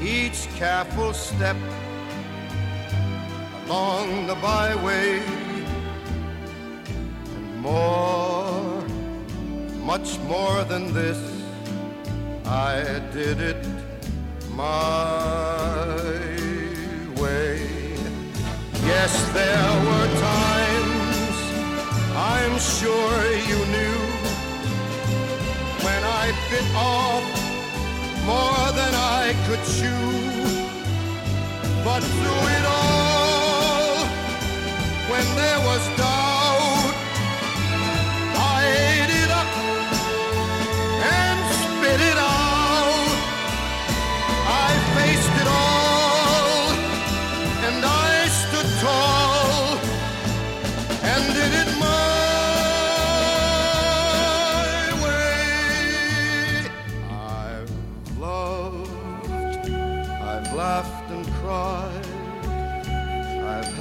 each careful step along the byway and more, much more than this, I did it my way. Yes, there were times I'm sure you knew when I bit off more than I could chew. But through it all, when there was doubt,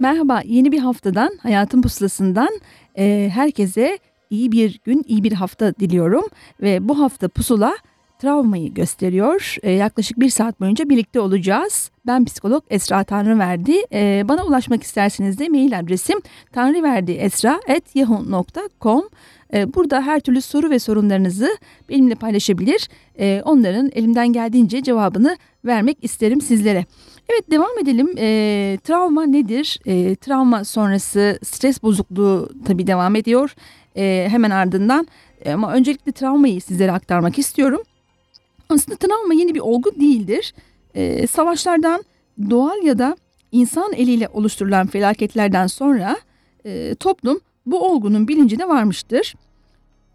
Merhaba, yeni bir haftadan, Hayatın Pusulası'ndan e, herkese iyi bir gün, iyi bir hafta diliyorum. Ve bu hafta pusula travmayı gösteriyor. E, yaklaşık bir saat boyunca birlikte olacağız. Ben psikolog Esra Tanrıverdi. E, bana ulaşmak isterseniz de mail adresim tanrıverdiesra.yahoo.com e, Burada her türlü soru ve sorunlarınızı benimle paylaşabilir. E, onların elimden geldiğince cevabını vermek isterim sizlere. Evet devam edelim. E, travma nedir? E, travma sonrası stres bozukluğu tabii devam ediyor. E, hemen ardından e, ama öncelikle travmayı sizlere aktarmak istiyorum. Aslında travma yeni bir olgu değildir. E, savaşlardan doğal ya da insan eliyle oluşturulan felaketlerden sonra e, toplum bu olgunun bilincine varmıştır.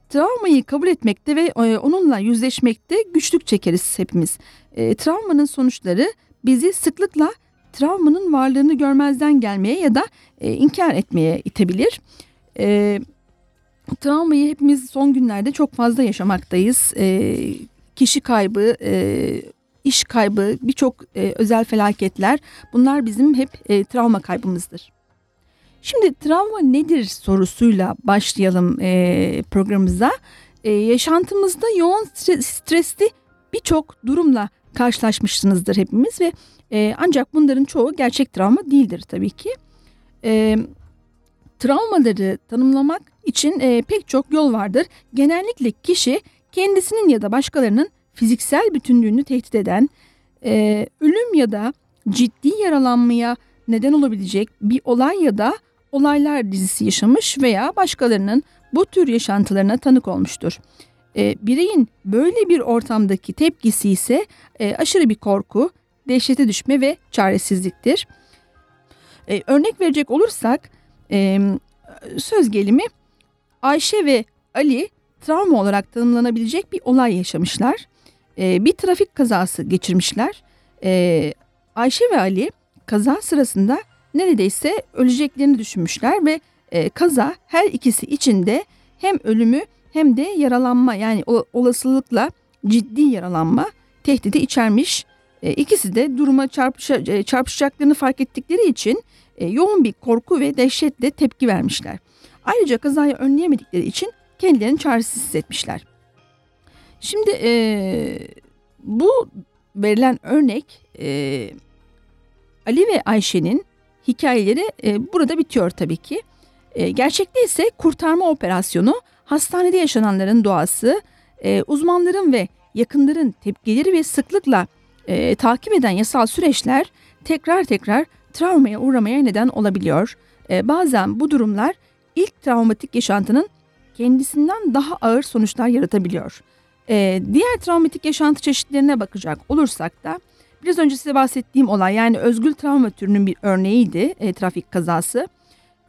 Travmayı kabul etmekte ve e, onunla yüzleşmekte güçlük çekeriz hepimiz. E, travmanın sonuçları bizi sıklıkla travmanın varlığını görmezden gelmeye ya da e, inkar etmeye itebilir. E, travmayı hepimiz son günlerde çok fazla yaşamaktayız. E, kişi kaybı, e, iş kaybı, birçok e, özel felaketler bunlar bizim hep e, travma kaybımızdır. Şimdi travma nedir sorusuyla başlayalım e, programımıza. E, yaşantımızda yoğun stresli birçok durumla karşılaşmışsınızdır hepimiz ve e, ancak bunların çoğu gerçek travma değildir tabii ki. E, travmaları tanımlamak için e, pek çok yol vardır. Genellikle kişi kendisinin ya da başkalarının fiziksel bütünlüğünü tehdit eden, e, ölüm ya da ciddi yaralanmaya neden olabilecek bir olay ya da olaylar dizisi yaşamış veya başkalarının bu tür yaşantılarına tanık olmuştur. E, bireyin böyle bir ortamdaki tepkisi ise e, aşırı bir korku, dehşete düşme ve çaresizliktir. E, örnek verecek olursak e, söz gelimi Ayşe ve Ali travma olarak tanımlanabilecek bir olay yaşamışlar. E, bir trafik kazası geçirmişler. E, Ayşe ve Ali kaza sırasında neredeyse öleceklerini düşünmüşler ve e, kaza her ikisi için de hem ölümü hem de yaralanma yani olasılıkla ciddi yaralanma tehdidi içermiş. E, ikisi de duruma çarpışa, e, çarpışacaklarını fark ettikleri için e, yoğun bir korku ve dehşetle tepki vermişler. Ayrıca kazayı önleyemedikleri için kendilerini çaresiz hissetmişler. Şimdi e, bu verilen örnek e, Ali ve Ayşe'nin hikayeleri e, burada bitiyor tabii ki. E, gerçekte ise kurtarma operasyonu hastanede yaşananların doğası, e, uzmanların ve yakınların tepkileri ve sıklıkla e, takip eden yasal süreçler tekrar tekrar travmaya uğramaya neden olabiliyor. E, bazen bu durumlar ilk travmatik yaşantının kendisinden daha ağır sonuçlar yaratabiliyor. E, diğer travmatik yaşantı çeşitlerine bakacak olursak da biraz önce size bahsettiğim olay yani özgül travma türünün bir örneğiydi e, trafik kazası.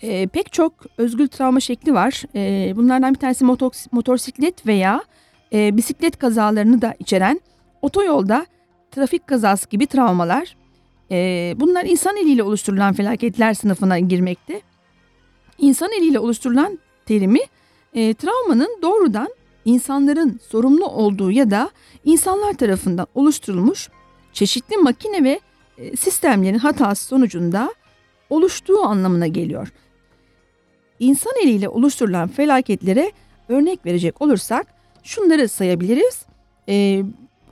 E, pek çok özgül travma şekli var. E, bunlardan bir tanesi motos, motosiklet veya e, bisiklet kazalarını da içeren otoyolda trafik kazası gibi travmalar. E, bunlar insan eliyle oluşturulan felaketler sınıfına girmekte. İnsan eliyle oluşturulan terimi e, travmanın doğrudan insanların sorumlu olduğu ya da insanlar tarafından oluşturulmuş çeşitli makine ve e, sistemlerin hatası sonucunda oluştuğu anlamına geliyor. İnsan eliyle oluşturulan felaketlere örnek verecek olursak şunları sayabiliriz. E,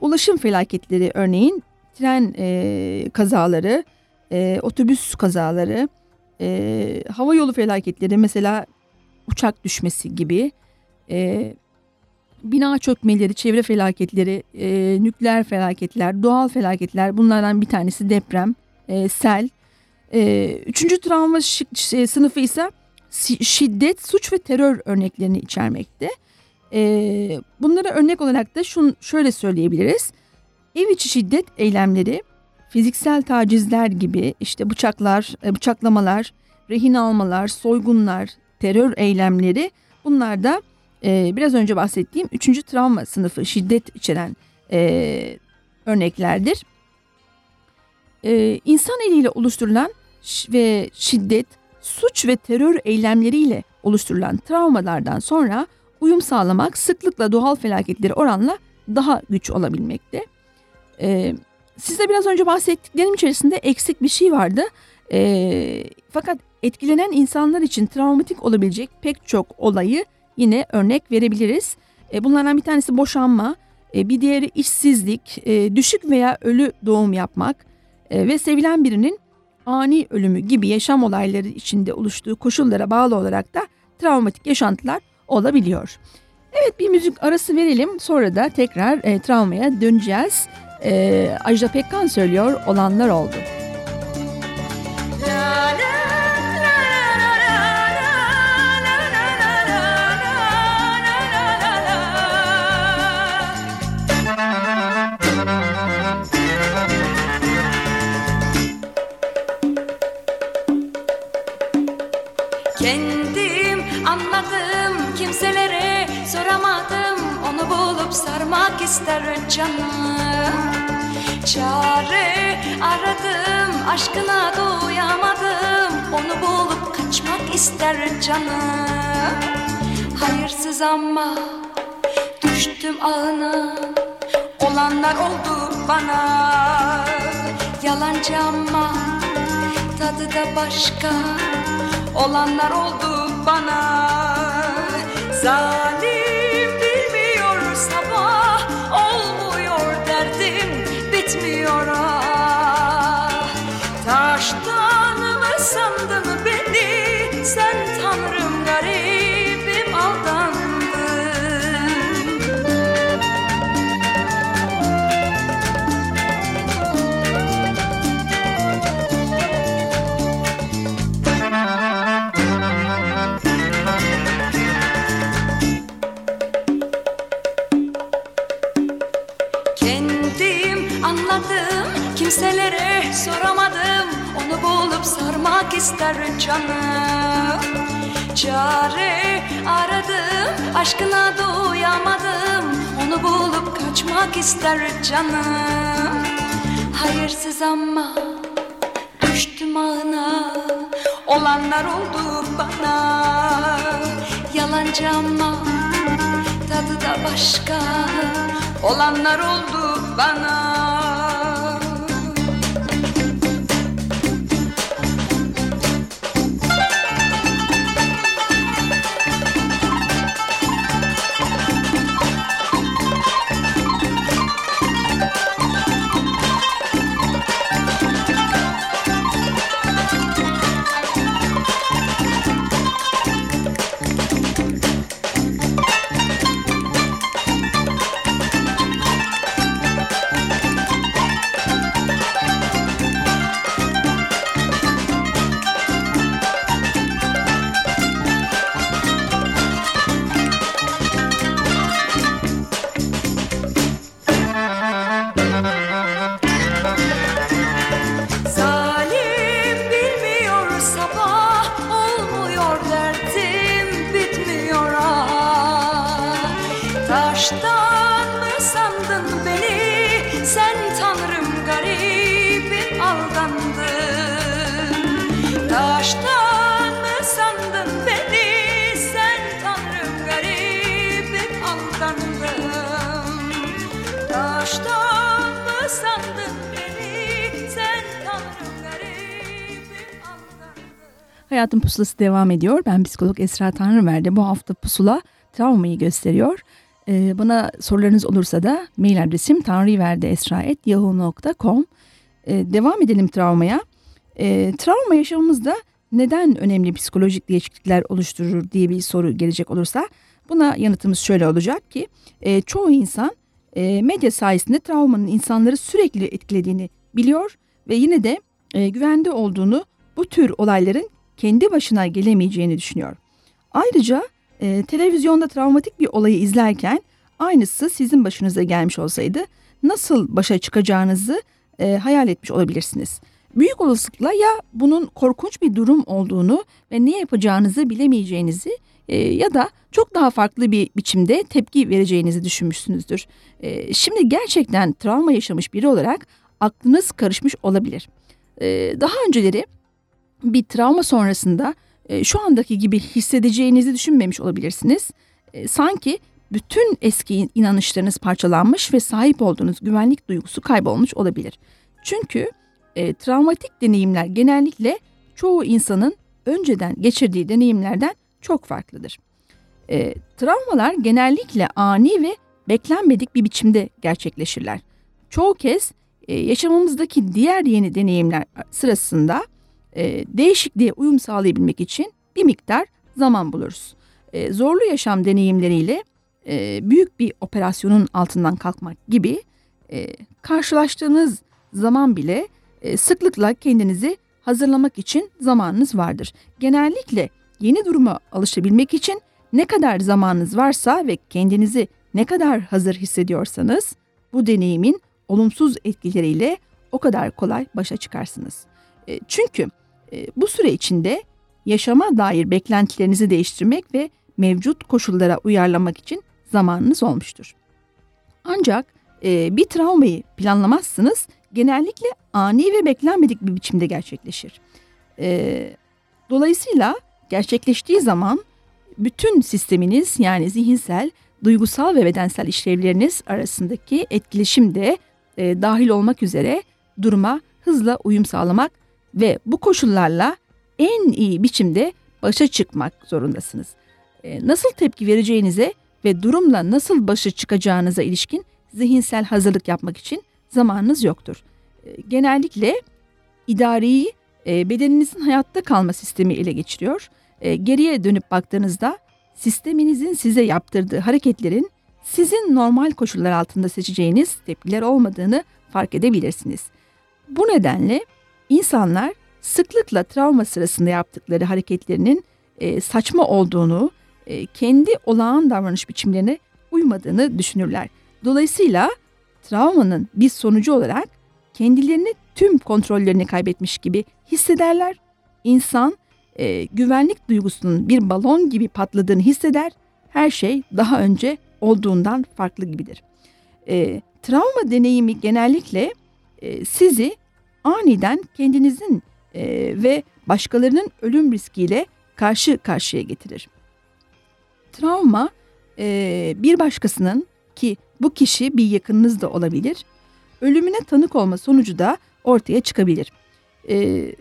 ulaşım felaketleri örneğin tren e, kazaları, e, otobüs kazaları, e, hava yolu felaketleri mesela uçak düşmesi gibi, e, bina çökmeleri, çevre felaketleri, e, nükleer felaketler, doğal felaketler bunlardan bir tanesi deprem, e, sel. E, üçüncü travma şey, sınıfı ise şiddet, suç ve terör örneklerini içermekte. E, bunlara örnek olarak da şunu şöyle söyleyebiliriz. Ev içi şiddet eylemleri, fiziksel tacizler gibi işte bıçaklar, e, bıçaklamalar, rehin almalar, soygunlar, terör eylemleri bunlar da e, biraz önce bahsettiğim üçüncü travma sınıfı şiddet içeren e, örneklerdir. E, insan eliyle oluşturulan ve şiddet, suç ve terör eylemleriyle oluşturulan travmalardan sonra uyum sağlamak sıklıkla doğal felaketleri oranla daha güç olabilmekte. E, size biraz önce bahsettiklerim içerisinde eksik bir şey vardı. E, fakat etkilenen insanlar için travmatik olabilecek pek çok olayı yine örnek verebiliriz. E, bunlardan bir tanesi boşanma, e, bir diğeri işsizlik, e, düşük veya ölü doğum yapmak e, ve sevilen birinin ani ölümü gibi yaşam olayları içinde oluştuğu koşullara bağlı olarak da travmatik yaşantılar olabiliyor. Evet bir müzik arası verelim sonra da tekrar e, travmaya döneceğiz. E, Ajda Pekkan söylüyor olanlar oldu. Kendim anladım kimselere soramadım. Onu bulup sarmak ister canım. Çare aradım aşkına doyamadım Onu bulup kaçmak ister canım Hayırsız ama düştüm ağına. Olanlar oldu bana. Yalancı ama tadı da başka. Olanlar oldu bana. Zalim bilmiyor sabah Olmuyor derdim bitmiyor ah mı ister canım Çare aradım aşkına doyamadım. Onu bulup kaçmak ister canım Hayırsız ama düştüm ağına Olanlar oldu bana. Yalancı ama tadı da başka. Olanlar oldu bana Hayatın Pusulası devam ediyor. Ben psikolog Esra Tanrıverdi. Bu hafta pusula travmayı gösteriyor. Ee, bana sorularınız olursa da mail adresim tanrıverdiesra.yahoo.com ee, Devam edelim travmaya. Ee, travma yaşamımızda neden önemli psikolojik değişiklikler oluşturur diye bir soru gelecek olursa buna yanıtımız şöyle olacak ki e, çoğu insan e, medya sayesinde travmanın insanları sürekli etkilediğini biliyor ve yine de e, güvende olduğunu bu tür olayların kendi başına gelemeyeceğini düşünüyor. Ayrıca e, televizyonda travmatik bir olayı izlerken aynısı sizin başınıza gelmiş olsaydı nasıl başa çıkacağınızı e, hayal etmiş olabilirsiniz. Büyük olasılıkla ya bunun korkunç bir durum olduğunu ve ne yapacağınızı bilemeyeceğinizi e, ya da çok daha farklı bir biçimde tepki vereceğinizi düşünmüşsünüzdür. E, şimdi gerçekten travma yaşamış biri olarak aklınız karışmış olabilir. E, daha önceleri bir travma sonrasında e, şu andaki gibi hissedeceğinizi düşünmemiş olabilirsiniz. E, sanki bütün eski inanışlarınız parçalanmış ve sahip olduğunuz güvenlik duygusu kaybolmuş olabilir. Çünkü e, travmatik deneyimler genellikle çoğu insanın önceden geçirdiği deneyimlerden çok farklıdır. E, travmalar genellikle ani ve beklenmedik bir biçimde gerçekleşirler. Çoğu kez e, yaşamımızdaki diğer yeni deneyimler sırasında e, değişikliğe uyum sağlayabilmek için bir miktar zaman buluruz. E, zorlu yaşam deneyimleriyle e, büyük bir operasyonun altından kalkmak gibi e, karşılaştığınız zaman bile e, sıklıkla kendinizi hazırlamak için zamanınız vardır. Genellikle yeni duruma alışabilmek için ne kadar zamanınız varsa ve kendinizi ne kadar hazır hissediyorsanız bu deneyimin olumsuz etkileriyle o kadar kolay başa çıkarsınız. E, çünkü bu süre içinde yaşama dair beklentilerinizi değiştirmek ve mevcut koşullara uyarlamak için zamanınız olmuştur. Ancak e, bir travmayı planlamazsınız genellikle ani ve beklenmedik bir biçimde gerçekleşir. E, dolayısıyla gerçekleştiği zaman bütün sisteminiz yani zihinsel, duygusal ve bedensel işlevleriniz arasındaki etkileşim de e, dahil olmak üzere duruma hızla uyum sağlamak ve bu koşullarla en iyi biçimde başa çıkmak zorundasınız. E, nasıl tepki vereceğinize ve durumla nasıl başa çıkacağınıza ilişkin zihinsel hazırlık yapmak için zamanınız yoktur. E, genellikle idareyi e, bedeninizin hayatta kalma sistemi ele geçiriyor. Geriye dönüp baktığınızda sisteminizin size yaptırdığı hareketlerin sizin normal koşullar altında seçeceğiniz tepkiler olmadığını fark edebilirsiniz. Bu nedenle insanlar sıklıkla travma sırasında yaptıkları hareketlerinin e, saçma olduğunu, e, kendi olağan davranış biçimlerine uymadığını düşünürler. Dolayısıyla travmanın bir sonucu olarak kendilerini tüm kontrollerini kaybetmiş gibi hissederler. İnsan e, güvenlik duygusunun bir balon gibi patladığını hisseder. Her şey daha önce olduğundan farklı gibidir. E, travma deneyimi genellikle e, sizi aniden kendinizin e, ve başkalarının ölüm riskiyle karşı karşıya getirir. Travma e, bir başkasının ki bu kişi bir yakınınız da olabilir, ölümüne tanık olma sonucu da ortaya çıkabilir. E,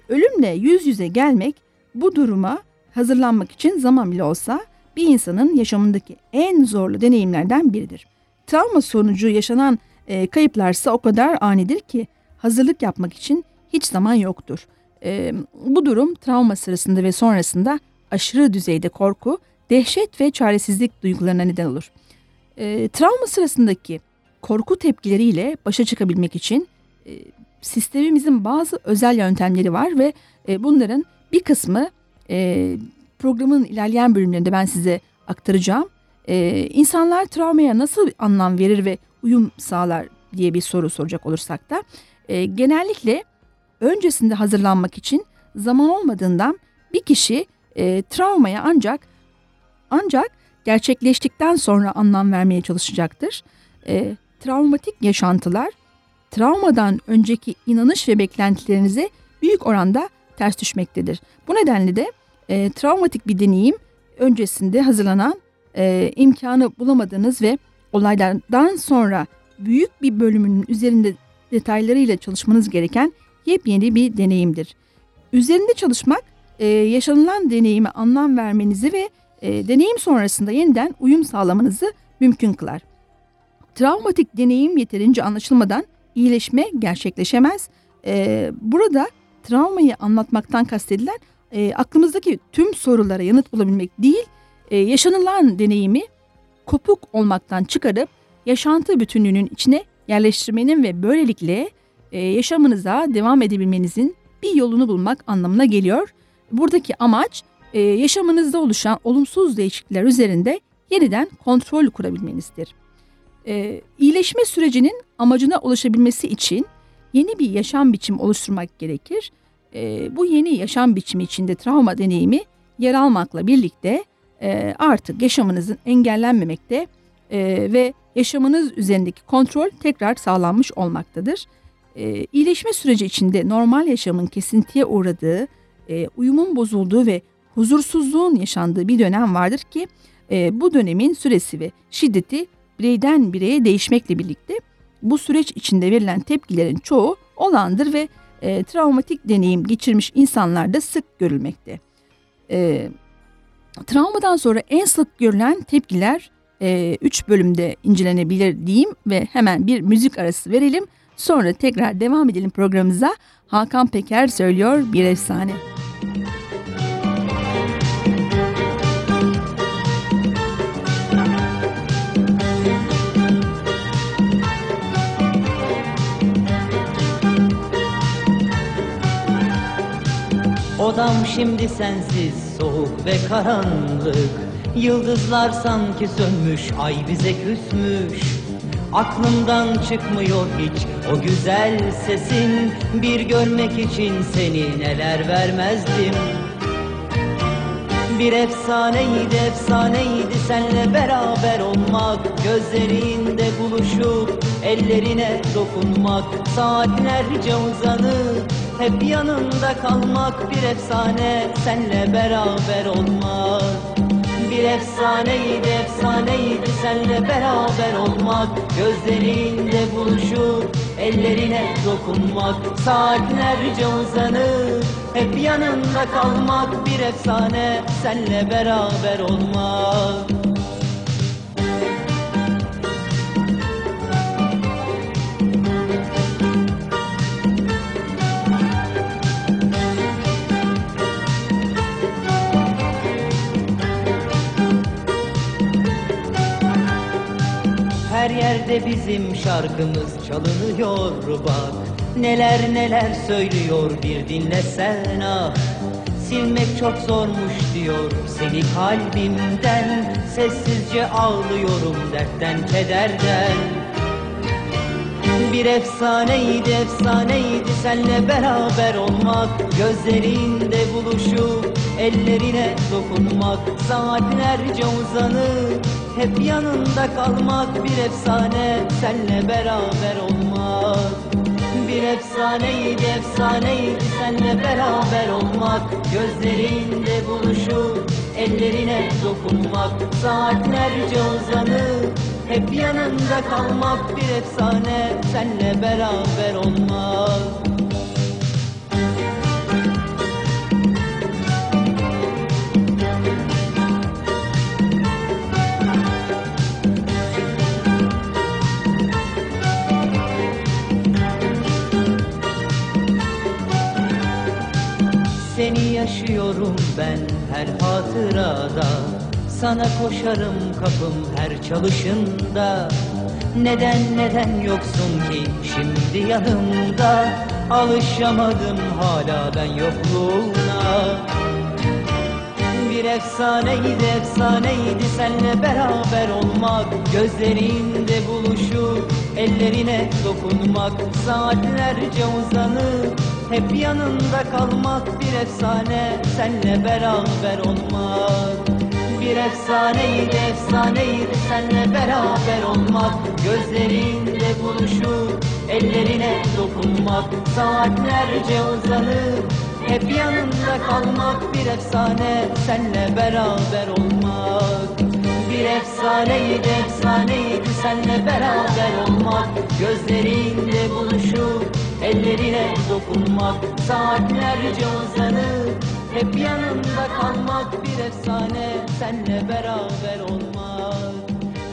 ölümle yüz yüze gelmek bu duruma hazırlanmak için zaman bile olsa bir insanın yaşamındaki en zorlu deneyimlerden biridir. Travma sonucu yaşanan e, kayıplarsa o kadar anidir ki hazırlık yapmak için hiç zaman yoktur. E, bu durum travma sırasında ve sonrasında aşırı düzeyde korku, dehşet ve çaresizlik duygularına neden olur. E, travma sırasındaki korku tepkileriyle başa çıkabilmek için e, sistemimizin bazı özel yöntemleri var ve e, bunların bir kısmı e, programın ilerleyen bölümlerinde ben size aktaracağım. E, insanlar travmaya nasıl anlam verir ve uyum sağlar diye bir soru soracak olursak da e, genellikle öncesinde hazırlanmak için zaman olmadığından bir kişi e, travmaya ancak ancak gerçekleştikten sonra anlam vermeye çalışacaktır. E, travmatik yaşantılar travmadan önceki inanış ve beklentilerinize büyük oranda ters düşmektedir. Bu nedenle de e, travmatik bir deneyim öncesinde hazırlanan e, imkanı bulamadığınız ve olaylardan sonra büyük bir bölümünün üzerinde detaylarıyla çalışmanız gereken yepyeni bir deneyimdir. Üzerinde çalışmak e, yaşanılan deneyime anlam vermenizi ve e, deneyim sonrasında yeniden uyum sağlamanızı mümkün kılar. Travmatik deneyim yeterince anlaşılmadan iyileşme gerçekleşemez. E, burada travmayı anlatmaktan kastedilen e, aklımızdaki tüm sorulara yanıt bulabilmek değil, yaşanılan deneyimi kopuk olmaktan çıkarıp yaşantı bütünlüğünün içine yerleştirmenin ve böylelikle e, yaşamınıza devam edebilmenizin bir yolunu bulmak anlamına geliyor. Buradaki amaç e, yaşamınızda oluşan olumsuz değişiklikler üzerinde yeniden kontrol kurabilmenizdir. E, iyileşme sürecinin amacına ulaşabilmesi için yeni bir yaşam biçimi oluşturmak gerekir. E, bu yeni yaşam biçimi içinde travma deneyimi yer almakla birlikte artık yaşamınızın engellenmemekte ve yaşamınız üzerindeki kontrol tekrar sağlanmış olmaktadır. E, iyileşme süreci içinde normal yaşamın kesintiye uğradığı, e, uyumun bozulduğu ve huzursuzluğun yaşandığı bir dönem vardır ki e, bu dönemin süresi ve şiddeti bireyden bireye değişmekle birlikte bu süreç içinde verilen tepkilerin çoğu olandır ve e, travmatik deneyim geçirmiş insanlarda sık görülmekte. E, travmadan sonra en sık görülen tepkiler e, üç bölümde incelenebilir diyeyim ve hemen bir müzik arası verelim. Sonra tekrar devam edelim programımıza. Hakan Peker söylüyor bir efsane. Odam şimdi sensiz soğuk ve karanlık Yıldızlar sanki sönmüş ay bize küsmüş. Aklımdan çıkmıyor hiç o güzel sesin. Bir görmek için seni neler vermezdim. Bir efsaneydi efsaneydi senle beraber olmak. Gözlerinde buluşup ellerine dokunmak. Saatlerce uzanıp hep yanında kalmak. Bir efsane senle beraber olmak bir efsaneydi efsaneydi senle beraber olmak. Gözlerinde buluşup ellerine dokunmak. Saatlerce uzanıp hep yanında kalmak. Bir efsane senle beraber olmak Her yerde bizim şarkımız çalınıyor bak. Neler neler söylüyor bir dinlesen ah. Silmek çok zormuş diyor seni kalbimden. Sessizce ağlıyorum dertten kederden. Bir efsaneydi efsaneydi senle beraber olmak. Gözlerinde buluşup ellerine dokunmak. Saatlerce uzanıp hep yanında kalmak Bir efsane senle beraber olmak. Bir efsaneydi efsaneydi senle beraber olmak. Gözlerinde buluşup ellerine dokunmak. Saatlerce uzanıp hep yanında kalmak Bir efsane senle beraber olmak Seni yaşıyorum ben her hatırada. Sana koşarım kapım her çalışında Neden neden yoksun ki şimdi yanımda? Alışamadım hala ben yokluğuna. Bir efsaneydi efsaneydi senle beraber olmak. Gözlerinde buluşup ellerine dokunmak. Saatlerce uzanıp hep yanında kalmak Bir efsane. Senle beraber olmak. Bir efsaneydi efsaneydi senle beraber olmak. Gözlerinde buluşup ellerine dokunmak. Saatlerce uzanıp hep yanında kalmak Bir efsane. Senle beraber olmak. Bir efsaneydi efsaneydi senle beraber olmak. Gözlerinde buluşup ellerine dokunmak Saatlerce uzanıp hep yanında kalmak Bir efsane senle beraber olmak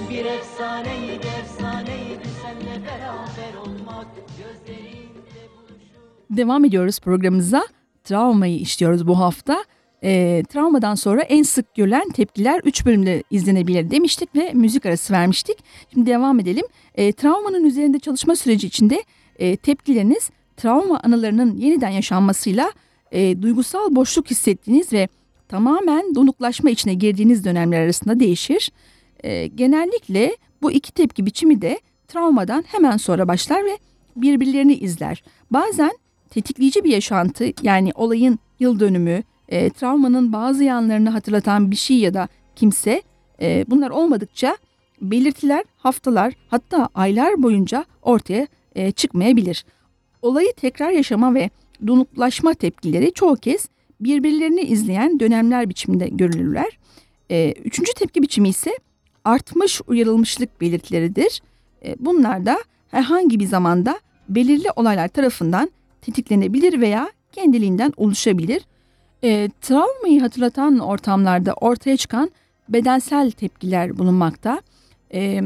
Bir efsaneydi efsaneydi senle beraber olmak Gözlerinde buluşup Devam ediyoruz programımıza. Travmayı işliyoruz bu hafta. E, travmadan sonra en sık görülen tepkiler 3 bölümde izlenebilir demiştik ve müzik arası vermiştik. Şimdi devam edelim. E, travmanın üzerinde çalışma süreci içinde e, tepkileriniz travma anılarının yeniden yaşanmasıyla e, duygusal boşluk hissettiğiniz ve tamamen donuklaşma içine girdiğiniz dönemler arasında değişir. E, genellikle bu iki tepki biçimi de travmadan hemen sonra başlar ve birbirlerini izler. Bazen tetikleyici bir yaşantı yani olayın yıl dönümü, e, travmanın bazı yanlarını hatırlatan bir şey ya da kimse e, bunlar olmadıkça belirtiler haftalar hatta aylar boyunca ortaya e, çıkmayabilir. Olayı tekrar yaşama ve donuklaşma tepkileri çoğu kez birbirlerini izleyen dönemler biçiminde görülürler. E, üçüncü tepki biçimi ise artmış uyarılmışlık belirtileridir. E, bunlar da herhangi bir zamanda belirli olaylar tarafından tetiklenebilir veya kendiliğinden oluşabilir. E, travmayı hatırlatan ortamlarda ortaya çıkan bedensel tepkiler bulunmakta. E,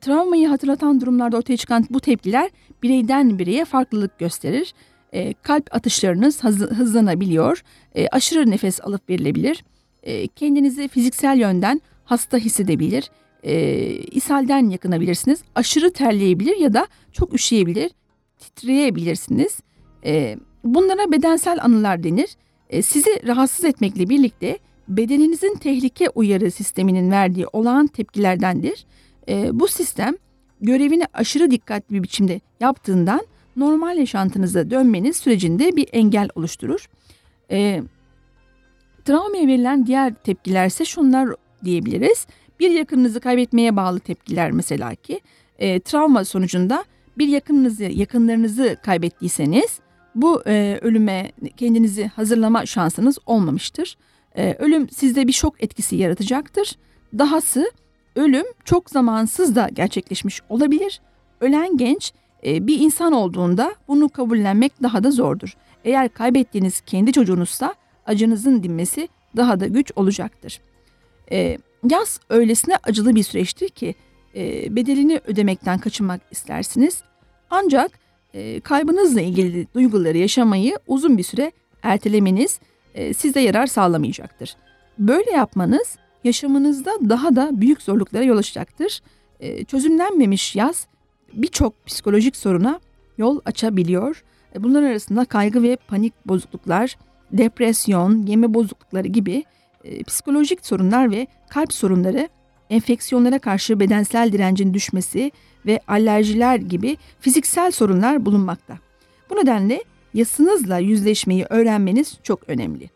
travmayı hatırlatan durumlarda ortaya çıkan bu tepkiler bireyden bireye farklılık gösterir. E, kalp atışlarınız hız- hızlanabiliyor, e, aşırı nefes alıp verilebilir, e, kendinizi fiziksel yönden hasta hissedebilir, e, ishalden yakınabilirsiniz, aşırı terleyebilir ya da çok üşüyebilir, titreyebilirsiniz. E, bunlara bedensel anılar denir. E, sizi rahatsız etmekle birlikte bedeninizin tehlike uyarı sisteminin verdiği olağan tepkilerdendir. E, bu sistem görevini aşırı dikkatli bir biçimde yaptığından normal yaşantınıza dönmeniz sürecinde bir engel oluşturur. E, travmaya verilen diğer tepkiler ise şunlar diyebiliriz. Bir yakınınızı kaybetmeye bağlı tepkiler mesela ki e, travma sonucunda bir yakınınızı yakınlarınızı kaybettiyseniz bu e, ölüme kendinizi hazırlama şansınız olmamıştır. E, ölüm sizde bir şok etkisi yaratacaktır. Dahası ölüm çok zamansız da gerçekleşmiş olabilir. Ölen genç e, bir insan olduğunda bunu kabullenmek daha da zordur. Eğer kaybettiğiniz kendi çocuğunuzsa acınızın dinmesi daha da güç olacaktır. E, yaz öylesine acılı bir süreçtir ki e, bedelini ödemekten kaçınmak istersiniz. Ancak kaybınızla ilgili duyguları yaşamayı uzun bir süre ertelemeniz size yarar sağlamayacaktır. Böyle yapmanız yaşamınızda daha da büyük zorluklara yol açacaktır. E, çözümlenmemiş yaz birçok psikolojik soruna yol açabiliyor. E, bunlar arasında kaygı ve panik bozukluklar, depresyon, yeme bozuklukları gibi e, psikolojik sorunlar ve kalp sorunları, enfeksiyonlara karşı bedensel direncin düşmesi ve alerjiler gibi fiziksel sorunlar bulunmakta. Bu nedenle yasınızla yüzleşmeyi öğrenmeniz çok önemli.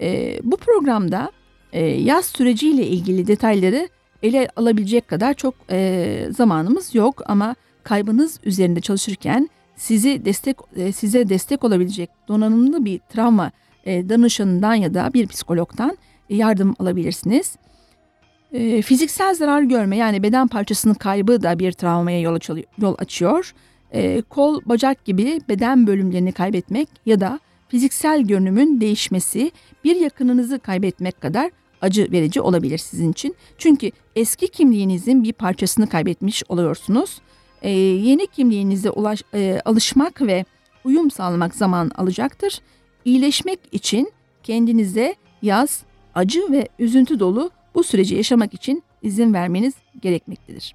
E, bu programda e, yaz süreciyle ilgili detayları ele alabilecek kadar çok e, zamanımız yok ama kaybınız üzerinde çalışırken sizi destek e, size destek olabilecek donanımlı bir travma e, danışanından ya da bir psikologdan yardım alabilirsiniz. E, fiziksel zarar görme yani beden parçasının kaybı da bir travmaya yol, açılıyor, yol açıyor. E, kol, bacak gibi beden bölümlerini kaybetmek ya da fiziksel görünümün değişmesi bir yakınınızı kaybetmek kadar acı verici olabilir sizin için. Çünkü eski kimliğinizin bir parçasını kaybetmiş oluyorsunuz. E, yeni kimliğinize ulaş, e, alışmak ve uyum sağlamak zaman alacaktır. İyileşmek için kendinize yaz, acı ve üzüntü dolu bu süreci yaşamak için izin vermeniz gerekmektedir.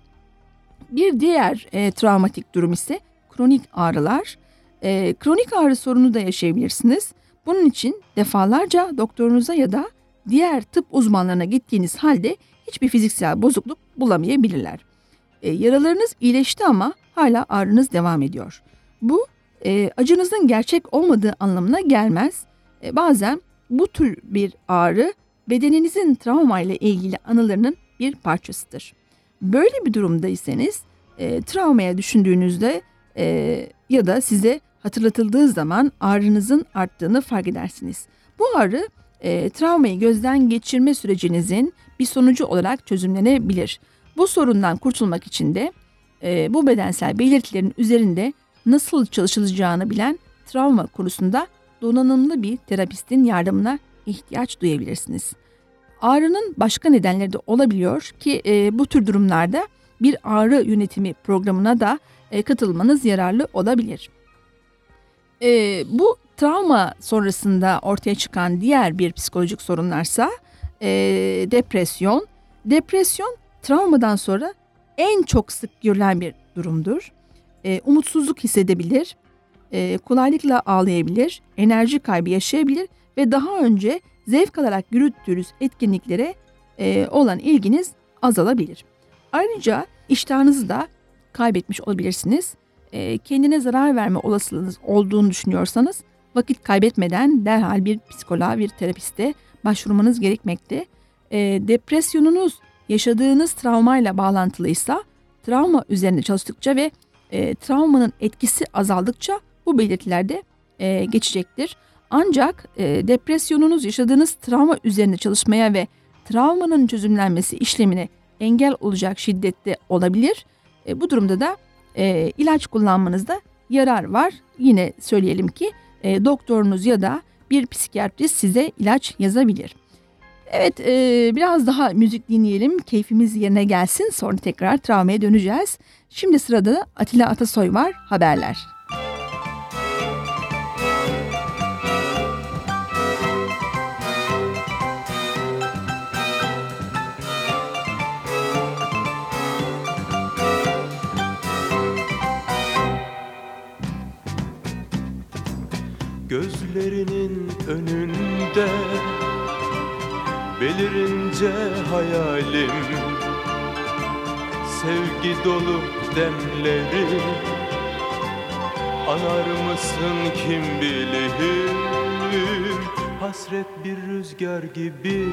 Bir diğer e, travmatik durum ise kronik ağrılar. E, kronik ağrı sorunu da yaşayabilirsiniz. Bunun için defalarca doktorunuza ya da diğer tıp uzmanlarına gittiğiniz halde hiçbir fiziksel bozukluk bulamayabilirler. E, yaralarınız iyileşti ama hala ağrınız devam ediyor. Bu e, acınızın gerçek olmadığı anlamına gelmez. E, bazen bu tür bir ağrı bedeninizin travma ile ilgili anılarının bir parçasıdır. Böyle bir durumdaysanız e, travmaya düşündüğünüzde e, ya da size hatırlatıldığı zaman ağrınızın arttığını fark edersiniz. Bu ağrı e, travmayı gözden geçirme sürecinizin bir sonucu olarak çözümlenebilir. Bu sorundan kurtulmak için de e, bu bedensel belirtilerin üzerinde nasıl çalışılacağını bilen travma konusunda donanımlı bir terapistin yardımına ihtiyaç duyabilirsiniz. Ağrının başka nedenleri de olabiliyor ki e, bu tür durumlarda bir ağrı yönetimi programına da e, katılmanız yararlı olabilir. E, bu travma sonrasında ortaya çıkan diğer bir psikolojik sorunlarsa e, depresyon. Depresyon travmadan sonra en çok sık görülen bir durumdur. E, umutsuzluk hissedebilir, e, kolaylıkla ağlayabilir, enerji kaybı yaşayabilir ve daha önce zevk alarak yürüttüğünüz etkinliklere e, olan ilginiz azalabilir. Ayrıca iştahınızı da kaybetmiş olabilirsiniz. E, kendine zarar verme olasılığınız olduğunu düşünüyorsanız vakit kaybetmeden derhal bir psikoloğa, bir terapiste başvurmanız gerekmekte. E, depresyonunuz yaşadığınız travmayla bağlantılıysa travma üzerinde çalıştıkça ve e, travmanın etkisi azaldıkça bu belirtiler de e, geçecektir. Ancak e, depresyonunuz yaşadığınız travma üzerinde çalışmaya ve travmanın çözümlenmesi işlemine engel olacak şiddette olabilir. E, bu durumda da e, ilaç kullanmanızda yarar var. Yine söyleyelim ki e, doktorunuz ya da bir psikiyatrist size ilaç yazabilir. Evet e, biraz daha müzik dinleyelim. Keyfimiz yerine gelsin. Sonra tekrar travmaya döneceğiz. Şimdi sırada Atilla Atasoy var. Haberler. Gözlerinin önünde. Belirince hayalim Sevgi dolu demleri. Anar mısın kim bilir? Hasret bir rüzgar gibi.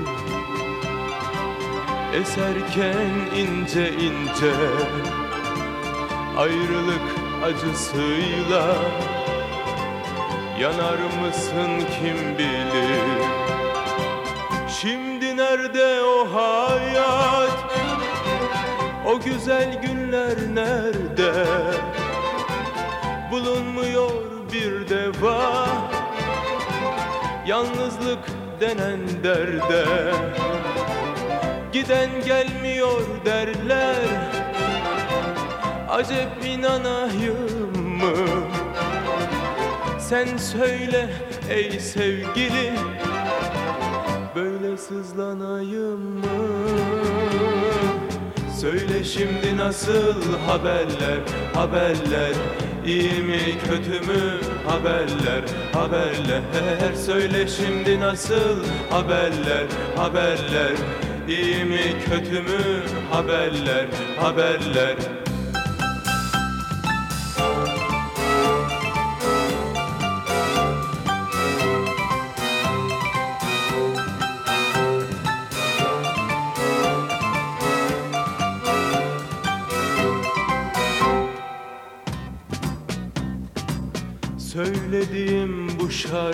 Eserken ince ince Ayrılık acısıyla Yanar mısın kim bilir? Şimdi nerede o hayat? O güzel günler nerede? Bulunmuyor bir deva. Yalnızlık denen derde. Giden gelmiyor derler. Acep inanayım mı sen söyle ey sevgili Böyle sızlanayım mı? Söyle şimdi nasıl haberler, haberler İyi mi kötü mü? Haberler, haberler. Söyle şimdi nasıl haberler, haberler İyi mi kötü mü? Haberler, haberler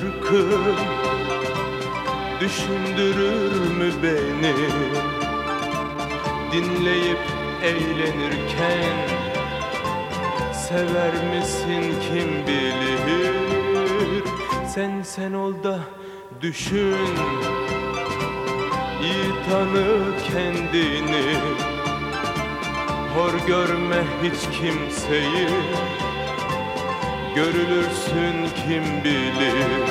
bu şarkı Düşündürür mü beni? Dinleyip eğlenirken Sever misin kim bilir? Sen sen ol da düşün İyi tanı kendini. Hor görme hiç kimseyi Görülürsün kim bilir.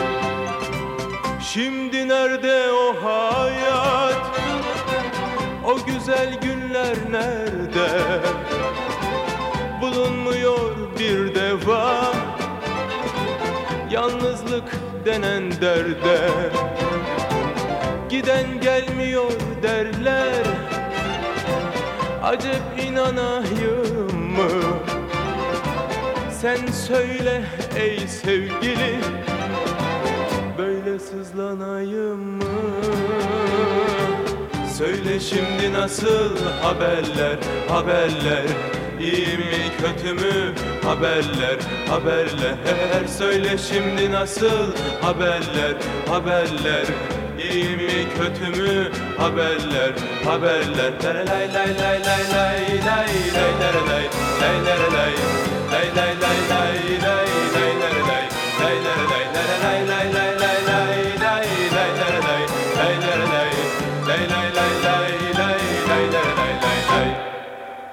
Şimdi nerede o hayat? O güzel günler nerede? Bulunmuyor bir deva. Yalnızlık denen derde. Giden gelmiyor derler. Acep inanayım sen söyle ey sevgili Böyle sızlanayım mı? Söyle şimdi nasıl haberler, haberler İyi mi kötü mü haberler, haberler Söyle şimdi nasıl haberler, haberler İyi mi kötü mü haberler, haberler Lay lay lay lay lay lay lay lay lay lay lay lay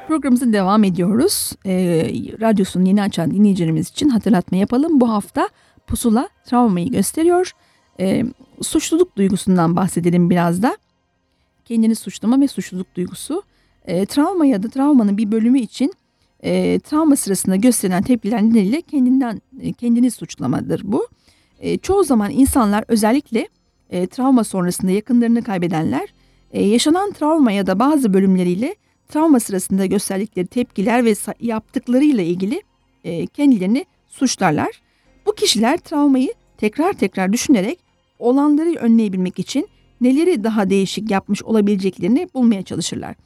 Programımıza devam ediyoruz. E, radyosunu yeni açan dinleyicilerimiz için hatırlatma yapalım. Bu hafta pusula travmayı gösteriyor. E, suçluluk duygusundan bahsedelim biraz da. Kendini suçlama ve suçluluk duygusu. E, travma ya da travmanın bir bölümü için e, travma sırasında gösterilen tepkiler nedeniyle kendinden e, kendini suçlamadır bu. E, çoğu zaman insanlar özellikle e, travma sonrasında yakınlarını kaybedenler e, yaşanan travma ya da bazı bölümleriyle travma sırasında gösterdikleri tepkiler ve yaptıklarıyla ilgili e, kendilerini suçlarlar. Bu kişiler travmayı tekrar tekrar düşünerek olanları önleyebilmek için neleri daha değişik yapmış olabileceklerini bulmaya çalışırlar.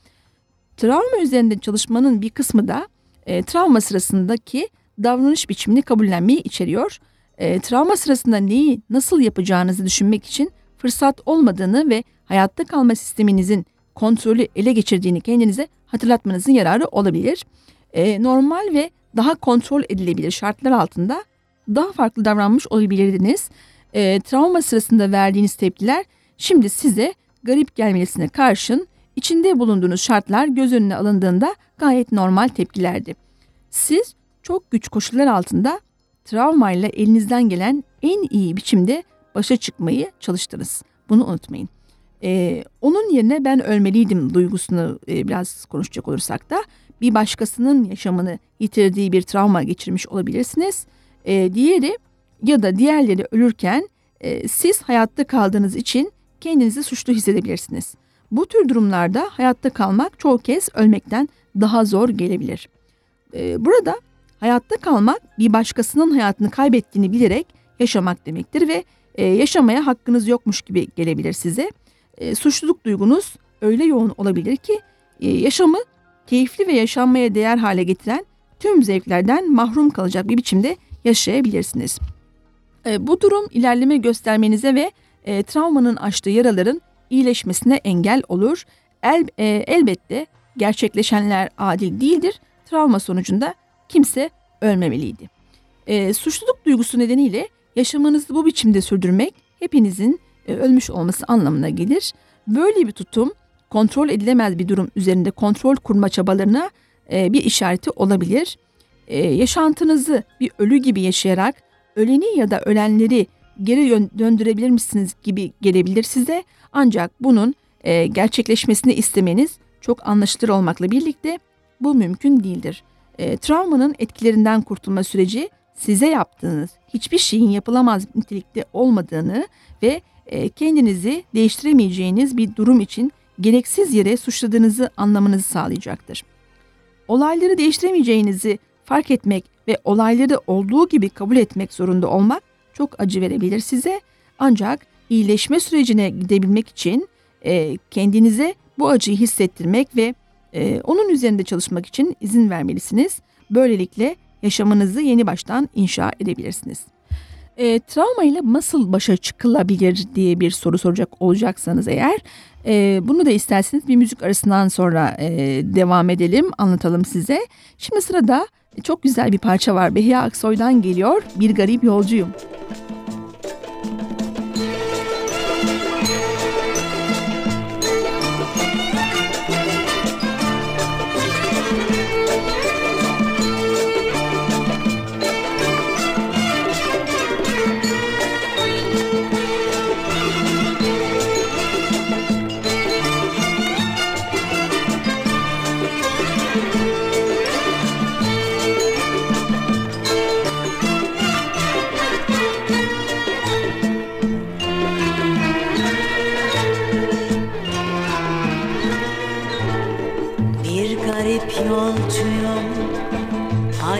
Travma üzerinde çalışmanın bir kısmı da e, travma sırasındaki davranış biçimini kabullenmeyi içeriyor. E, travma sırasında neyi nasıl yapacağınızı düşünmek için fırsat olmadığını ve hayatta kalma sisteminizin kontrolü ele geçirdiğini kendinize hatırlatmanızın yararı olabilir. E, normal ve daha kontrol edilebilir şartlar altında daha farklı davranmış olabilirdiniz. E, travma sırasında verdiğiniz tepkiler şimdi size garip gelmesine karşın içinde bulunduğunuz şartlar göz önüne alındığında gayet normal tepkilerdi. Siz çok güç koşullar altında travmayla elinizden gelen en iyi biçimde başa çıkmayı çalıştınız. Bunu unutmayın. Ee, onun yerine ben ölmeliydim duygusunu e, biraz konuşacak olursak da bir başkasının yaşamını yitirdiği bir travma geçirmiş olabilirsiniz. Ee, diğeri ya da diğerleri ölürken e, siz hayatta kaldığınız için kendinizi suçlu hissedebilirsiniz. Bu tür durumlarda hayatta kalmak çoğu kez ölmekten daha zor gelebilir. Ee, burada hayatta kalmak bir başkasının hayatını kaybettiğini bilerek yaşamak demektir ve e, yaşamaya hakkınız yokmuş gibi gelebilir size. E, suçluluk duygunuz öyle yoğun olabilir ki e, yaşamı keyifli ve yaşanmaya değer hale getiren tüm zevklerden mahrum kalacak bir biçimde yaşayabilirsiniz. Bu durum ilerleme göstermenize ve travmanın açtığı yaraların iyileşmesine engel olur. El, e, elbette gerçekleşenler adil değildir. Travma sonucunda kimse ölmemeliydi. E, suçluluk duygusu nedeniyle yaşamınızı bu biçimde sürdürmek hepinizin e, ölmüş olması anlamına gelir. Böyle bir tutum kontrol edilemez bir durum üzerinde kontrol kurma çabalarına e, bir işareti olabilir. E, yaşantınızı bir ölü gibi yaşayarak öleni ya da ölenleri geri döndürebilir misiniz gibi gelebilir size. Ancak bunun e, gerçekleşmesini istemeniz çok anlaşılır olmakla birlikte bu mümkün değildir. E, travmanın etkilerinden kurtulma süreci size yaptığınız hiçbir şeyin yapılamaz nitelikte olmadığını ve e, kendinizi değiştiremeyeceğiniz bir durum için gereksiz yere suçladığınızı anlamanızı sağlayacaktır. Olayları değiştiremeyeceğinizi fark etmek ve olayları olduğu gibi kabul etmek zorunda olmak çok acı verebilir size. Ancak iyileşme sürecine gidebilmek için e, kendinize bu acıyı hissettirmek ve e, onun üzerinde çalışmak için izin vermelisiniz. Böylelikle yaşamınızı yeni baştan inşa edebilirsiniz. E, travma ile nasıl başa çıkılabilir diye bir soru soracak olacaksanız eğer e, bunu da isterseniz bir müzik arasından sonra e, devam edelim anlatalım size. Şimdi sırada çok güzel bir parça var Behiye Aksoy'dan geliyor Bir Garip Yolcuyum.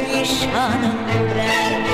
gibi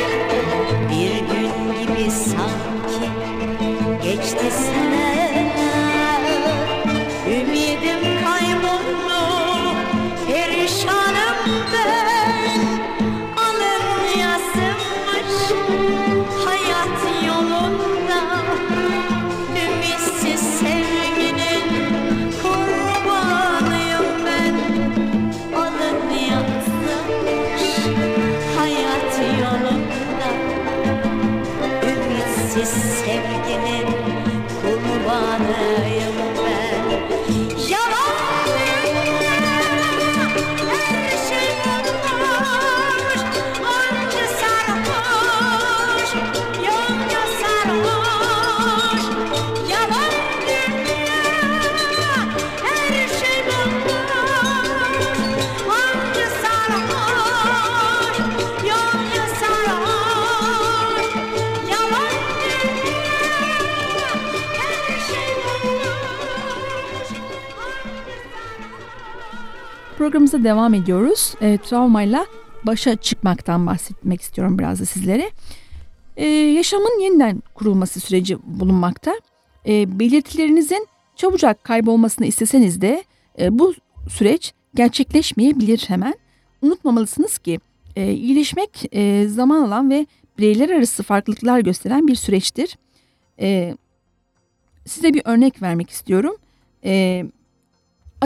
Programımıza devam ediyoruz. E, travmayla başa çıkmaktan bahsetmek istiyorum biraz da sizlere. E, yaşamın yeniden kurulması süreci bulunmakta. E, belirtilerinizin çabucak kaybolmasını isteseniz de e, bu süreç gerçekleşmeyebilir hemen. Unutmamalısınız ki e, iyileşmek e, zaman alan ve bireyler arası farklılıklar gösteren bir süreçtir. E, size bir örnek vermek istiyorum. E,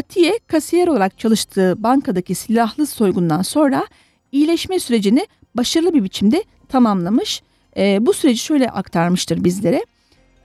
Atiye kasiyer olarak çalıştığı bankadaki silahlı soygundan sonra iyileşme sürecini başarılı bir biçimde tamamlamış. E, bu süreci şöyle aktarmıştır bizlere.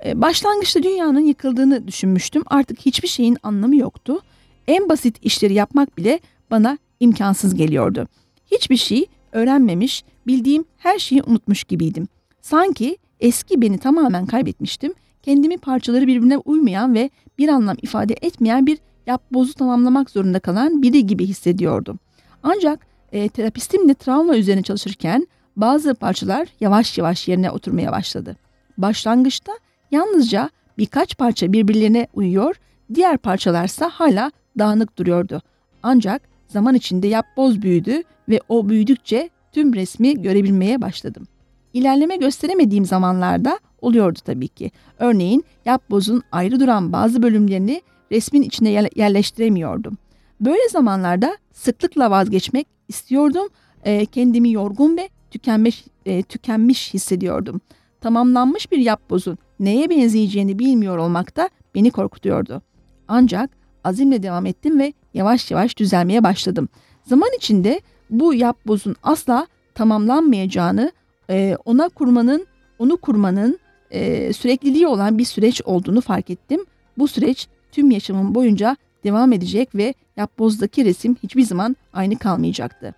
E, başlangıçta dünyanın yıkıldığını düşünmüştüm. Artık hiçbir şeyin anlamı yoktu. En basit işleri yapmak bile bana imkansız geliyordu. Hiçbir şey öğrenmemiş, bildiğim her şeyi unutmuş gibiydim. Sanki eski beni tamamen kaybetmiştim. Kendimi parçaları birbirine uymayan ve bir anlam ifade etmeyen bir yapbozu tamamlamak zorunda kalan biri gibi hissediyordum. Ancak e, terapistimle travma üzerine çalışırken bazı parçalar yavaş yavaş yerine oturmaya başladı. Başlangıçta yalnızca birkaç parça birbirlerine uyuyor, diğer parçalarsa hala dağınık duruyordu. Ancak zaman içinde yapboz büyüdü ve o büyüdükçe tüm resmi görebilmeye başladım. İlerleme gösteremediğim zamanlarda oluyordu tabii ki. Örneğin yapbozun ayrı duran bazı bölümlerini resmin içine yerleştiremiyordum. Böyle zamanlarda sıklıkla vazgeçmek istiyordum. E, kendimi yorgun ve tükenmiş, e, tükenmiş hissediyordum. Tamamlanmış bir yapbozun neye benzeyeceğini bilmiyor olmak da beni korkutuyordu. Ancak azimle devam ettim ve yavaş yavaş düzelmeye başladım. Zaman içinde bu yapbozun asla tamamlanmayacağını, e, ona kurmanın, onu kurmanın e, sürekliliği olan bir süreç olduğunu fark ettim. Bu süreç tüm yaşamım boyunca devam edecek ve yapbozdaki resim hiçbir zaman aynı kalmayacaktı.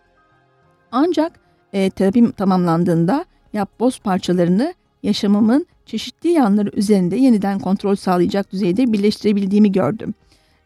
Ancak e, terapim tamamlandığında yapboz parçalarını yaşamımın çeşitli yanları üzerinde yeniden kontrol sağlayacak düzeyde birleştirebildiğimi gördüm.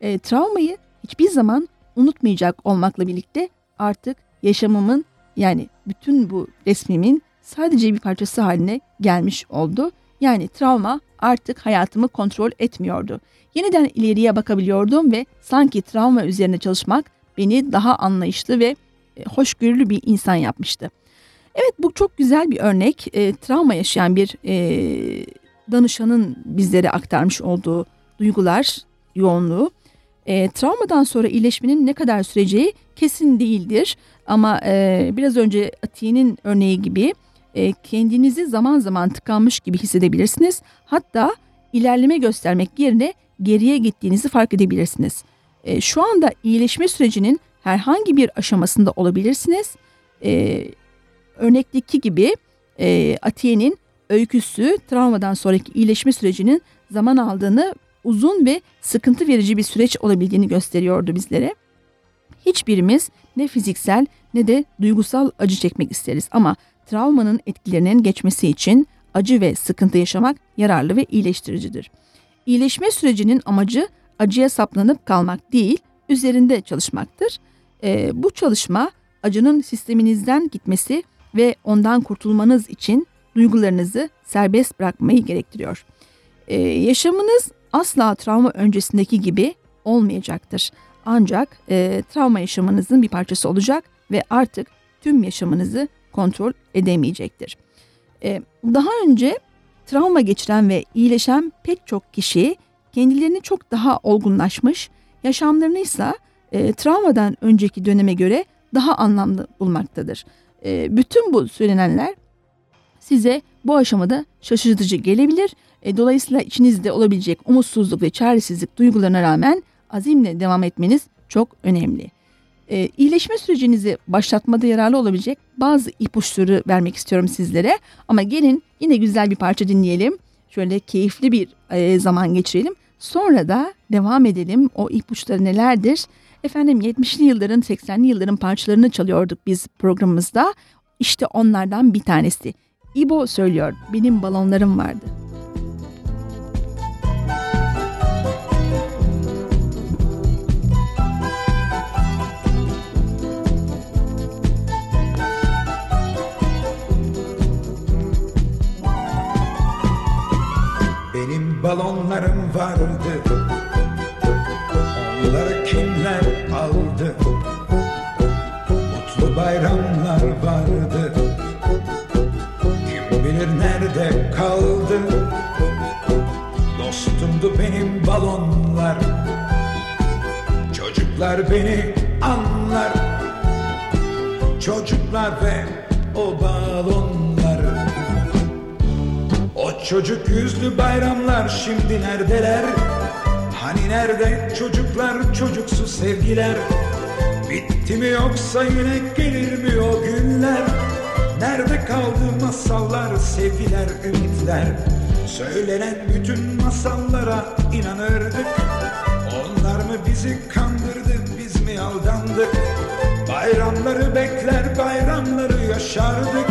E, travmayı hiçbir zaman unutmayacak olmakla birlikte artık yaşamımın yani bütün bu resmimin sadece bir parçası haline gelmiş oldu. Yani travma artık hayatımı kontrol etmiyordu. Yeniden ileriye bakabiliyordum ve sanki travma üzerine çalışmak beni daha anlayışlı ve e, hoşgörülü bir insan yapmıştı. Evet bu çok güzel bir örnek. E, travma yaşayan bir e, danışanın bizlere aktarmış olduğu duygular yoğunluğu. E, travmadan sonra iyileşmenin ne kadar süreceği kesin değildir. Ama e, biraz önce Atiye'nin örneği gibi e, kendinizi zaman zaman tıkanmış gibi hissedebilirsiniz. Hatta ilerleme göstermek yerine geriye gittiğinizi fark edebilirsiniz. E, şu anda iyileşme sürecinin herhangi bir aşamasında olabilirsiniz. E, örnekteki gibi e, Atiye'nin öyküsü travmadan sonraki iyileşme sürecinin zaman aldığını uzun ve sıkıntı verici bir süreç olabildiğini gösteriyordu bizlere. Hiçbirimiz ne fiziksel ne de duygusal acı çekmek isteriz ama travmanın etkilerinin geçmesi için acı ve sıkıntı yaşamak yararlı ve iyileştiricidir. İyileşme sürecinin amacı acıya saplanıp kalmak değil, üzerinde çalışmaktır. Ee, bu çalışma acının sisteminizden gitmesi ve ondan kurtulmanız için duygularınızı serbest bırakmayı gerektiriyor. Ee, yaşamınız asla travma öncesindeki gibi olmayacaktır. Ancak e, travma yaşamınızın bir parçası olacak ve artık tüm yaşamınızı kontrol edemeyecektir. E, daha önce travma geçiren ve iyileşen pek çok kişi kendilerini çok daha olgunlaşmış, yaşamlarını ise e, travmadan önceki döneme göre daha anlamlı bulmaktadır. E, bütün bu söylenenler size bu aşamada şaşırtıcı gelebilir. E, dolayısıyla içinizde olabilecek umutsuzluk ve çaresizlik duygularına rağmen azimle devam etmeniz çok önemli. E, iyileşme sürecinizi başlatmada yararlı olabilecek bazı ipuçları vermek istiyorum sizlere. Ama gelin yine güzel bir parça dinleyelim. Şöyle keyifli bir e, zaman geçirelim. Sonra da devam edelim. O ipuçları nelerdir? Efendim 70'li yılların 80'li yılların parçalarını çalıyorduk biz programımızda. İşte onlardan bir tanesi. İbo söylüyor benim balonlarım vardı. Balonlarım vardı. Onları kimler aldı? Mutlu bayramlar vardı. Kim bilir nerede kaldı? Dostumdu benim balonlar. Çocuklar beni anlar. Çocuklar ve o balonlar o çocuk yüzlü bayramlar şimdi neredeler? Hani nerede çocuklar çocuksu sevgiler? Bitti mi yoksa yine gelir mi o günler? Nerede kaldı masallar, sevgiler, ümitler? Söylenen bütün masallara inanırdık. Onlar mı bizi kandırdı, biz mi aldandık? Bayramları bekler, bayramları yaşardık.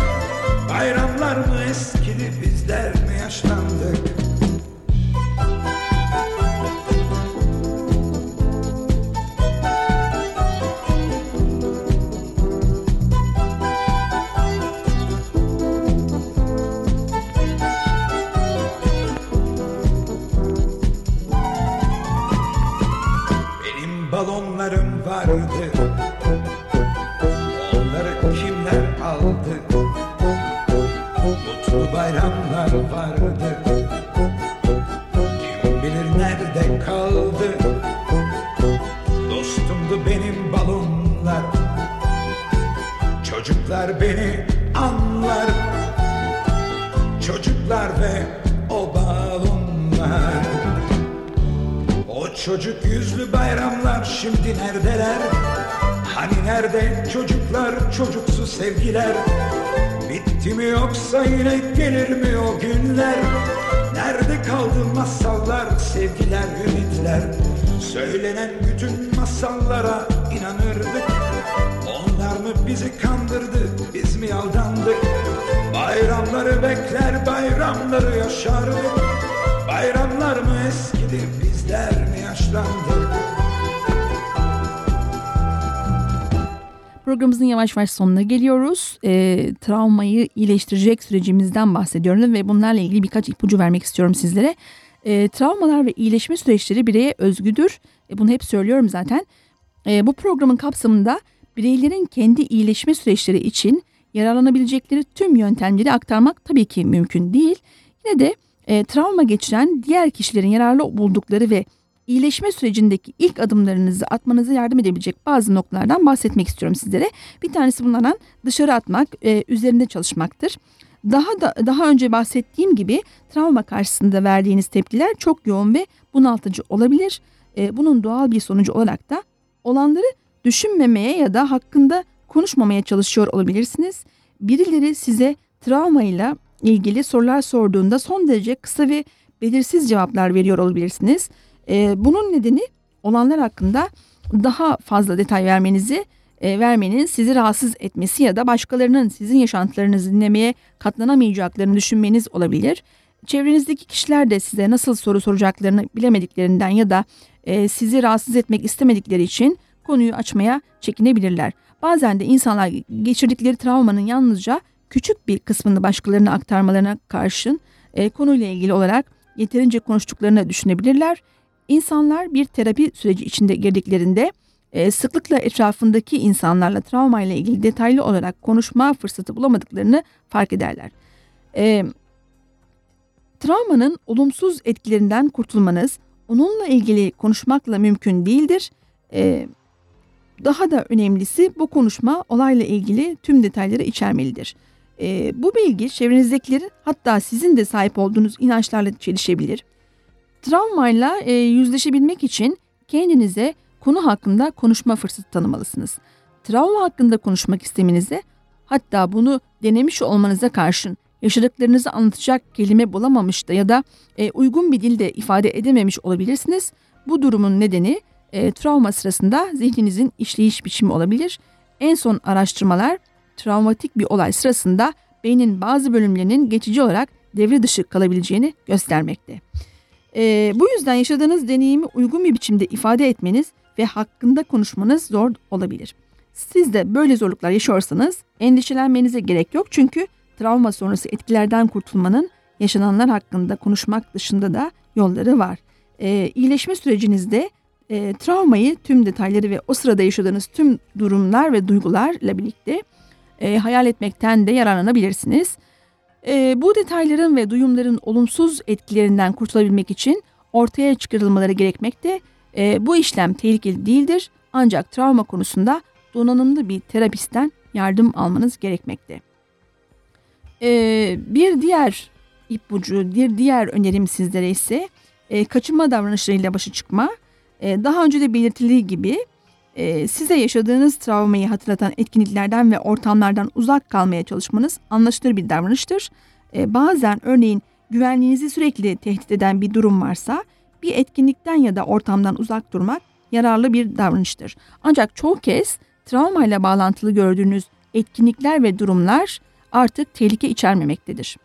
Bayramlar mı eskidi, bizler mi sevgiler? Bitti mi yoksa yine gelir mi o günler? Nerede kaldı masallar, sevgiler, ümitler? Söylenen bütün masallara inanırdık. Onlar mı bizi kandırdı, biz mi aldandık? Bayramları bekler, bayramları yaşardık. Programımızın yavaş yavaş sonuna geliyoruz. Ee, travmayı iyileştirecek sürecimizden bahsediyorum ve bunlarla ilgili birkaç ipucu vermek istiyorum sizlere. Ee, travmalar ve iyileşme süreçleri bireye özgüdür. E, bunu hep söylüyorum zaten. E, bu programın kapsamında bireylerin kendi iyileşme süreçleri için yararlanabilecekleri tüm yöntemleri aktarmak tabii ki mümkün değil. Yine de e, travma geçiren diğer kişilerin yararlı buldukları ve iyileşme sürecindeki ilk adımlarınızı atmanıza yardım edebilecek bazı noktalardan bahsetmek istiyorum sizlere. Bir tanesi bunlardan dışarı atmak, e, üzerinde çalışmaktır. Daha da daha önce bahsettiğim gibi travma karşısında verdiğiniz tepkiler çok yoğun ve bunaltıcı olabilir. E, bunun doğal bir sonucu olarak da olanları düşünmemeye ya da hakkında konuşmamaya çalışıyor olabilirsiniz. Birileri size travmayla ilgili sorular sorduğunda son derece kısa ve belirsiz cevaplar veriyor olabilirsiniz. Ee, bunun nedeni olanlar hakkında daha fazla detay vermenizi e, vermenin sizi rahatsız etmesi ya da başkalarının sizin yaşantılarınızı dinlemeye katlanamayacaklarını düşünmeniz olabilir. Çevrenizdeki kişiler de size nasıl soru soracaklarını bilemediklerinden ya da e, sizi rahatsız etmek istemedikleri için konuyu açmaya çekinebilirler. Bazen de insanlar geçirdikleri travmanın yalnızca küçük bir kısmını başkalarına aktarmalarına karşın e, konuyla ilgili olarak yeterince konuştuklarını düşünebilirler. İnsanlar bir terapi süreci içinde girdiklerinde e, sıklıkla etrafındaki insanlarla travmayla ilgili detaylı olarak konuşma fırsatı bulamadıklarını fark ederler. E, Travmanın olumsuz etkilerinden kurtulmanız onunla ilgili konuşmakla mümkün değildir. Ee, daha da önemlisi bu konuşma olayla ilgili tüm detayları içermelidir. Ee, bu bilgi çevrenizdekilerin hatta sizin de sahip olduğunuz inançlarla çelişebilir. Travmayla e, yüzleşebilmek için kendinize konu hakkında konuşma fırsatı tanımalısınız. Travma hakkında konuşmak istemenize hatta bunu denemiş olmanıza karşın yaşadıklarınızı anlatacak kelime bulamamış da ya da e, uygun bir dilde ifade edememiş olabilirsiniz. Bu durumun nedeni e, travma sırasında zihninizin işleyiş biçimi olabilir. En son araştırmalar travmatik bir olay sırasında beynin bazı bölümlerinin geçici olarak devre dışı kalabileceğini göstermekte. E, bu yüzden yaşadığınız deneyimi uygun bir biçimde ifade etmeniz ve hakkında konuşmanız zor olabilir. Siz de böyle zorluklar yaşıyorsanız endişelenmenize gerek yok çünkü travma sonrası etkilerden kurtulmanın yaşananlar hakkında konuşmak dışında da yolları var. E, iyileşme sürecinizde e, travmayı tüm detayları ve o sırada yaşadığınız tüm durumlar ve duygularla birlikte e, hayal etmekten de yararlanabilirsiniz. E, bu detayların ve duyumların olumsuz etkilerinden kurtulabilmek için ortaya çıkarılmaları gerekmekte. E, bu işlem tehlikeli değildir ancak travma konusunda donanımlı bir terapistten yardım almanız gerekmekte. E, bir diğer ipucu, bir diğer önerim sizlere ise e, kaçınma davranışlarıyla başa çıkma. E, daha önce de belirtildiği gibi e, size yaşadığınız travmayı hatırlatan etkinliklerden ve ortamlardan uzak kalmaya çalışmanız anlaşılır bir davranıştır. E, bazen örneğin güvenliğinizi sürekli tehdit eden bir durum varsa bir etkinlikten ya da ortamdan uzak durmak yararlı bir davranıştır. Ancak çoğu kez travmayla bağlantılı gördüğünüz etkinlikler ve durumlar artık tehlike içermemektedir.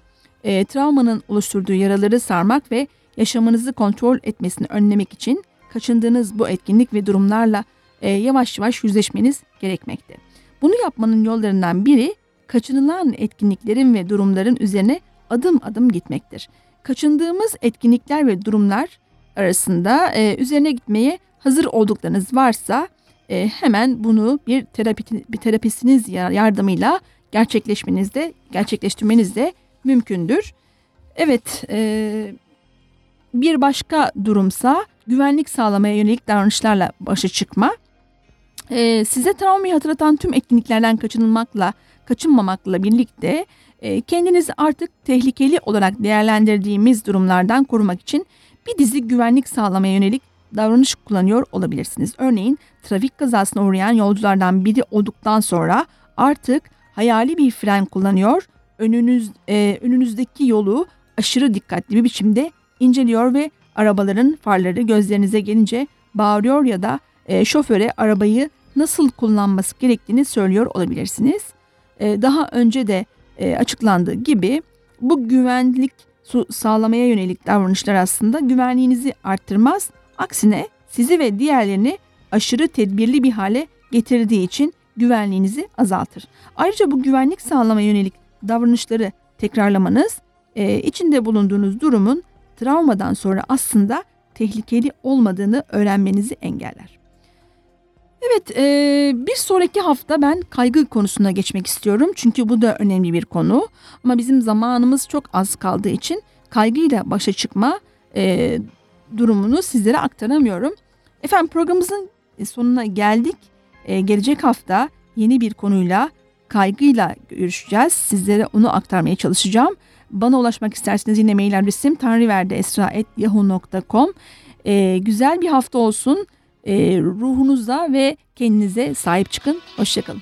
E, travmanın oluşturduğu yaraları sarmak ve yaşamınızı kontrol etmesini önlemek için kaçındığınız bu etkinlik ve durumlarla e, yavaş yavaş yüzleşmeniz gerekmekte. Bunu yapmanın yollarından biri kaçınılan etkinliklerin ve durumların üzerine adım adım gitmektir. Kaçındığımız etkinlikler ve durumlar arasında e, üzerine gitmeye hazır olduklarınız varsa e, hemen bunu bir terapi bir terapistiniz yardımıyla gerçekleşmenizde gerçekleştirmeniz de mümkündür. Evet, e, bir başka durumsa güvenlik sağlamaya yönelik davranışlarla başa çıkma. E, size travmayı hatırlatan tüm etkinliklerden kaçınılmakla, kaçınmamakla birlikte e, kendinizi artık tehlikeli olarak değerlendirdiğimiz durumlardan korumak için bir dizi güvenlik sağlamaya yönelik davranış kullanıyor olabilirsiniz. Örneğin trafik kazasına uğrayan yolculardan biri olduktan sonra artık hayali bir fren kullanıyor, önünüz e, önünüzdeki yolu aşırı dikkatli bir biçimde inceliyor ve arabaların farları gözlerinize gelince bağırıyor ya da e, şoföre arabayı nasıl kullanması gerektiğini söylüyor olabilirsiniz. E, daha önce de e, açıklandığı gibi bu güvenlik sağlamaya yönelik davranışlar aslında güvenliğinizi arttırmaz. Aksine sizi ve diğerlerini aşırı tedbirli bir hale getirdiği için güvenliğinizi azaltır. Ayrıca bu güvenlik sağlamaya yönelik davranışları tekrarlamanız e, içinde bulunduğunuz durumun travmadan sonra aslında tehlikeli olmadığını öğrenmenizi engeller. Evet, e, bir sonraki hafta ben kaygı konusuna geçmek istiyorum. Çünkü bu da önemli bir konu. Ama bizim zamanımız çok az kaldığı için kaygıyla başa çıkma e, durumunu sizlere aktaramıyorum. Efendim programımızın sonuna geldik. E, gelecek hafta yeni bir konuyla kaygıyla görüşeceğiz. Sizlere onu aktarmaya çalışacağım. Bana ulaşmak isterseniz yine mail adresim tanrıverdiesra.yahoo.com ee, Güzel bir hafta olsun. Ee, ruhunuza ve kendinize sahip çıkın. Hoşçakalın.